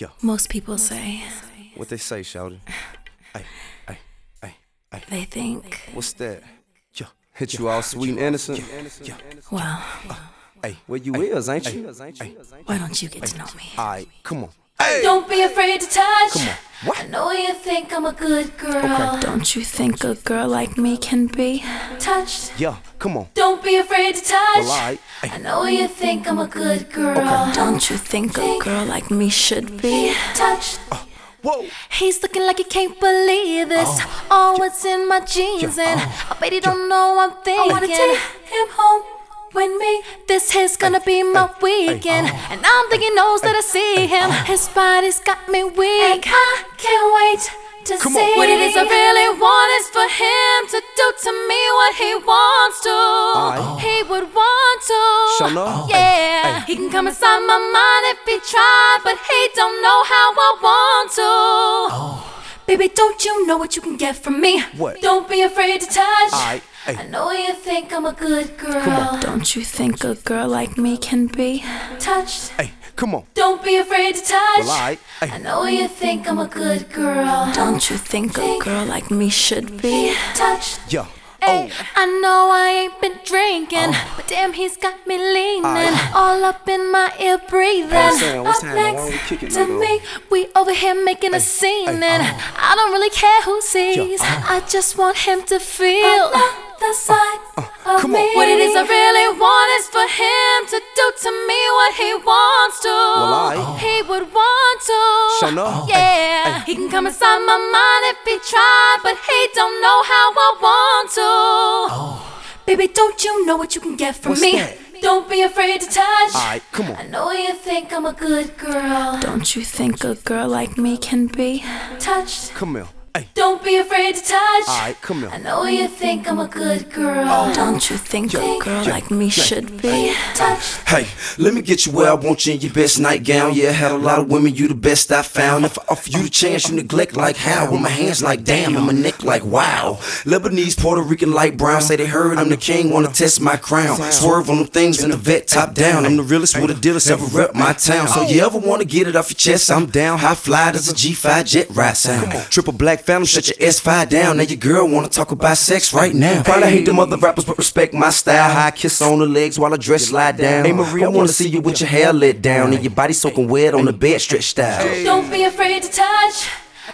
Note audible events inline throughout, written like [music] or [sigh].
Yeah. Most people say What they say, Sheldon. [sighs] Hey, hey, hey, hey. they think, What's that? Yeah. Hit you all sweet and innocent. Yeah. well, Hey, where you is, ain't you? Hey, why don't you get to know me? alright, come on. Hey, Don't be afraid to touch. come on. What? I know you think I'm a good girl. Don't you think a girl like me can be? Touched. Yeah, come on. Don't be afraid to touch. Well, alright. I Hey, know you think I'm a good girl. Don't you think a girl like me should be? Touched. Uh, whoa. He's looking like he can't believe this. Oh, what's in my jeans, Yeah, and oh, I bet he don't know I'm thinking. I wanna take him home with me. This is gonna be my weekend, oh. and I'm thinking knows that I see him. His body's got me weak. And I can't wait to Come see on. what it is I really want is for him to do to me what he wants to. Aye. He would want to. Sure enough. Yeah, he can come inside my mind if he tried, but he don't know how I want to. Baby, don't you know what you can get from me? What? Don't be afraid to touch. Alright, hey. I know you think I'm a good girl. Don't you think a girl like me can be? Touched. Hey, come on. Don't be afraid to touch. Well, alright. I Hey, know you think I'm a good girl. Don't you think a girl like me should be? Touched. yeah. Ay, Oh, I know I ain't been drinking, but damn, he's got me leaning Aye. all up in my ear, breathing. Hey, Sam, what's up happening? Why don't we next kick it to like me, we over here making a scene, hey, and uh-huh. I don't really care who sees. uh-huh. I just want him to feel the side of Uh, come on. me. What it is I really want is for him to do to me what he wants to. Well, aight. He would want to. Sure enough. Yeah, he can come inside my mind if he tried, but he don't know how I want to. Oh. Baby, don't you know what you can get from What's me? that? Don't be afraid to touch. alright, come on. I know you think I'm a good girl. Don't you think a girl like me can be? Touched. Come here. Hey, Don't be afraid to touch. alright, come I here. know you think I'm a good girl. Oh. Don't you think a girl like me should be? Touched. Hey, let me get you where I want you in your best nightgown. Yeah, had a lot of women, you the best I found. If I offer you the chance, you neglect like how? With my hands like damn, and my neck like wow. Lebanese, Puerto Rican, light brown. Say they heard I'm the king, wanna test my crown. Swerve on them things in the vet, top down. I'm the realest with a dealers ever rep my town. So you ever wanna get it off your chest? I'm down. High fly, does a G5 jet ride sound. Triple black phantom, shut your S5 down. Now your girl wanna talk about sex right now. Probably hate them other rappers, but respect my style. High kiss on the legs while I dress slide down. Hey Marie, I wanna see you with your hair let down and your body soaking wet on the bed stretched out. Don't be afraid to touch.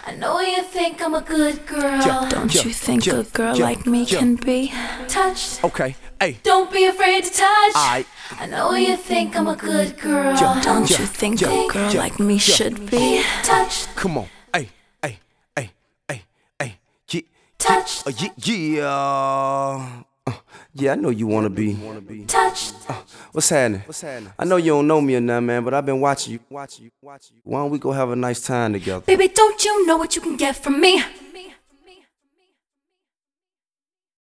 I know you think I'm a good girl. Don't Yeah, you think yeah, a girl yeah, like me yeah. can be? Touched. Okay, hey. Don't be afraid to touch. Alright. I know you think I'm a good girl. Don't Yeah, you think yeah, a girl yeah, like me yeah. should be? Touched. Come on. Touched. uh, yeah, yeah. Uh, yeah, I know you wanna be. Touched. What's happening? What's happening? I know you don't know me or nothing, man, but I've been watching you, watching you, watching you. Why don't we go have a nice time together? Baby, don't you know what you can get from me?